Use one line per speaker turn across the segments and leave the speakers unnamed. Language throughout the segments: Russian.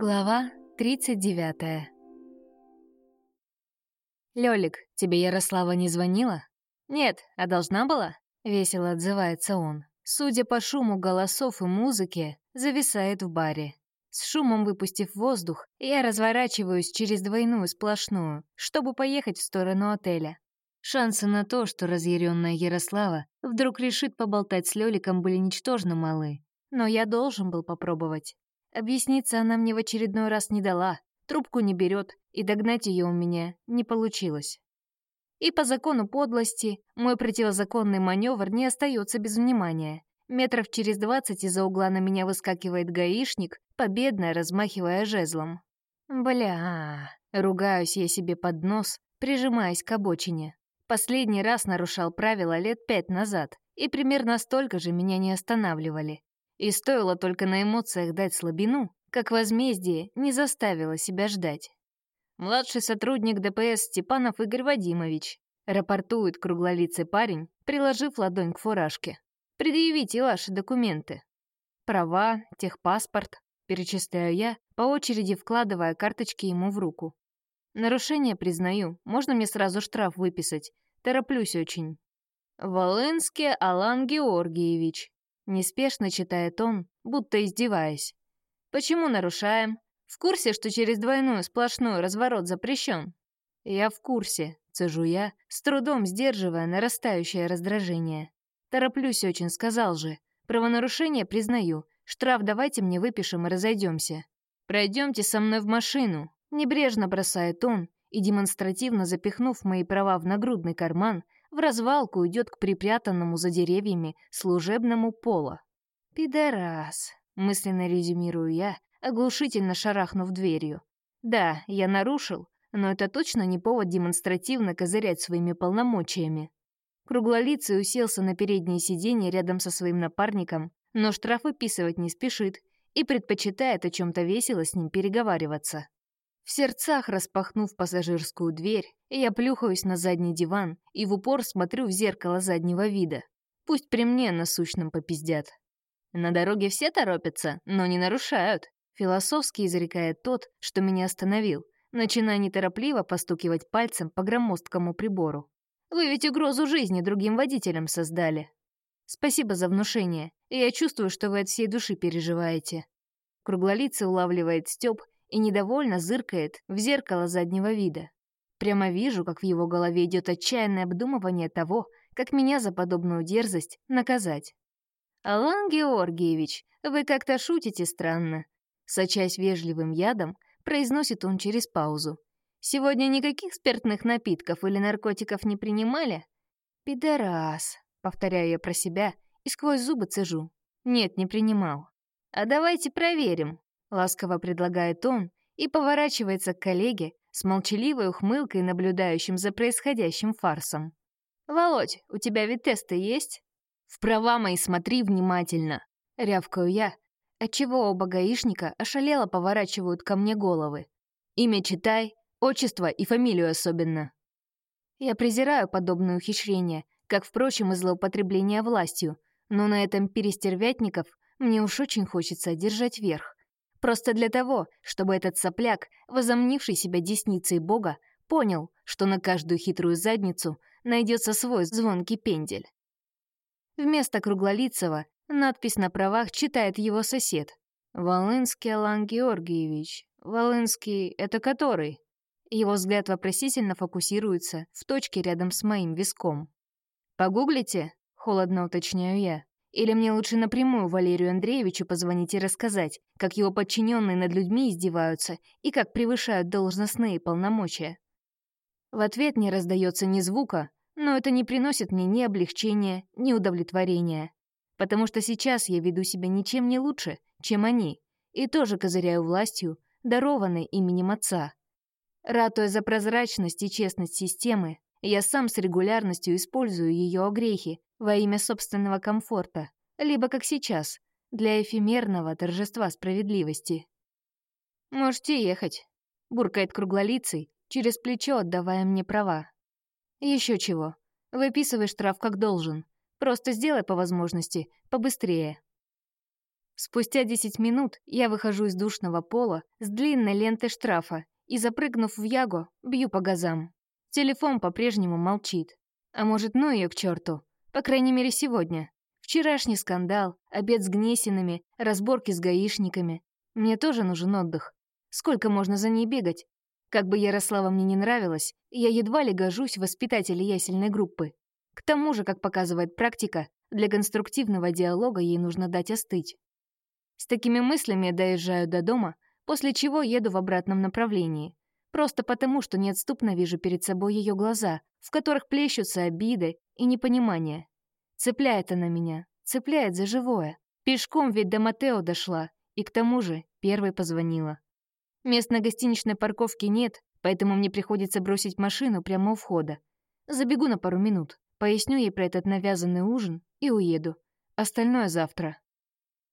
Глава 39 «Лёлик, тебе Ярослава не звонила?» «Нет, а должна была?» — весело отзывается он. Судя по шуму голосов и музыке, зависает в баре. С шумом выпустив воздух, я разворачиваюсь через двойную сплошную, чтобы поехать в сторону отеля. Шансы на то, что разъяренная Ярослава вдруг решит поболтать с Лёликом, были ничтожно малы. Но я должен был попробовать. Объясниться она мне в очередной раз не дала, трубку не берет, и догнать ее у меня не получилось. И по закону подлости мой противозаконный маневр не остается без внимания. Метров через двадцать из-за угла на меня выскакивает гаишник, победно размахивая жезлом. Бля, ругаюсь я себе под нос, прижимаясь к обочине. Последний раз нарушал правила лет пять назад, и примерно столько же меня не останавливали. И стоило только на эмоциях дать слабину, как возмездие не заставило себя ждать. Младший сотрудник ДПС Степанов Игорь Вадимович рапортует круглолицый парень, приложив ладонь к фуражке. «Предъявите ваши документы». Права, техпаспорт, перечисляю я, по очереди вкладывая карточки ему в руку. Нарушение признаю, можно мне сразу штраф выписать? Тороплюсь очень. Волынский Алан Георгиевич, Неспешно читает он, будто издеваясь. «Почему нарушаем? В курсе, что через двойную сплошную разворот запрещен?» «Я в курсе», — цежу я, с трудом сдерживая нарастающее раздражение. «Тороплюсь очень, сказал же. Правонарушение признаю. Штраф давайте мне выпишем и разойдемся. Пройдемте со мной в машину», — небрежно бросает он и, демонстративно запихнув мои права в нагрудный карман, в развалку идет к припрятанному за деревьями служебному пола. «Пидорас», — мысленно резюмирую я, оглушительно шарахнув дверью. «Да, я нарушил, но это точно не повод демонстративно козырять своими полномочиями». Круглолицый уселся на переднее сиденье рядом со своим напарником, но штраф выписывать не спешит и предпочитает о чем то весело с ним переговариваться. В сердцах распахнув пассажирскую дверь, я плюхаюсь на задний диван и в упор смотрю в зеркало заднего вида. Пусть при мне насущном попиздят. На дороге все торопятся, но не нарушают. Философски изрекает тот, что меня остановил, начиная неторопливо постукивать пальцем по громоздкому прибору. Вы ведь угрозу жизни другим водителям создали. Спасибо за внушение, я чувствую, что вы от всей души переживаете. Круглолицый улавливает Стёб и недовольно зыркает в зеркало заднего вида. Прямо вижу, как в его голове идет отчаянное обдумывание того, как меня за подобную дерзость наказать. «Алан Георгиевич, вы как-то шутите странно», сочась вежливым ядом, произносит он через паузу. «Сегодня никаких спиртных напитков или наркотиков не принимали?» «Пидорас», — повторяю я про себя и сквозь зубы цежу. «Нет, не принимал». «А давайте проверим», Ласково предлагает он и поворачивается к коллеге с молчаливой ухмылкой, наблюдающим за происходящим фарсом. «Володь, у тебя ведь тесты есть?» «В права мои смотри внимательно!» — рявкаю я, отчего оба гаишника ошалело поворачивают ко мне головы. «Имя читай, отчество и фамилию особенно». Я презираю подобные ухищрения, как, впрочем, и злоупотребление властью, но на этом перестервятников мне уж очень хочется одержать верх. Просто для того, чтобы этот сопляк, возомнивший себя десницей бога, понял, что на каждую хитрую задницу найдется свой звонкий пендель. Вместо Круглолицего надпись на правах читает его сосед. «Волынский Алан Георгиевич. Волынский — это который?» Его взгляд вопросительно фокусируется в точке рядом с моим виском. «Погуглите?» — холодно уточняю я. Или мне лучше напрямую Валерию Андреевичу позвонить и рассказать, как его подчиненные над людьми издеваются и как превышают должностные полномочия. В ответ не раздается ни звука, но это не приносит мне ни облегчения, ни удовлетворения. Потому что сейчас я веду себя ничем не лучше, чем они, и тоже козыряю властью, дарованной именем отца. Ратуя за прозрачность и честность системы, я сам с регулярностью использую ее огрехи, во имя собственного комфорта, либо, как сейчас, для эфемерного торжества справедливости. «Можете ехать», — буркает круглолицый, через плечо отдавая мне права. Еще чего. Выписывай штраф как должен. Просто сделай по возможности, побыстрее. Спустя 10 минут я выхожу из душного пола с длинной лентой штрафа и, запрыгнув в Ягу, бью по газам. Телефон по-прежнему молчит. А может, ну ее к черту? По крайней мере, сегодня. Вчерашний скандал, обед с Гнесинами, разборки с гаишниками. Мне тоже нужен отдых. Сколько можно за ней бегать? Как бы Ярослава мне не нравилась, я едва ли гожусь в ясельной группы. К тому же, как показывает практика, для конструктивного диалога ей нужно дать остыть. С такими мыслями я доезжаю до дома, после чего еду в обратном направлении. Просто потому, что неотступно вижу перед собой ее глаза, в которых плещутся обиды и непонимание. Цепляет она меня, цепляет за живое. Пешком ведь до Матео дошла, и к тому же первой позвонила. Мест на гостиничной парковке нет, поэтому мне приходится бросить машину прямо у входа. Забегу на пару минут, поясню ей про этот навязанный ужин и уеду. Остальное завтра.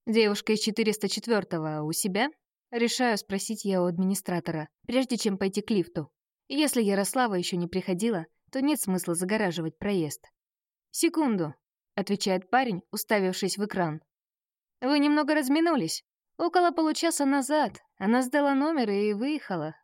Девушка из 404-го у себя? Решаю спросить я у администратора, прежде чем пойти к лифту. Если Ярослава еще не приходила, то нет смысла загораживать проезд. «Секунду», — отвечает парень, уставившись в экран. «Вы немного разминулись. Около получаса назад она сдала номер и выехала.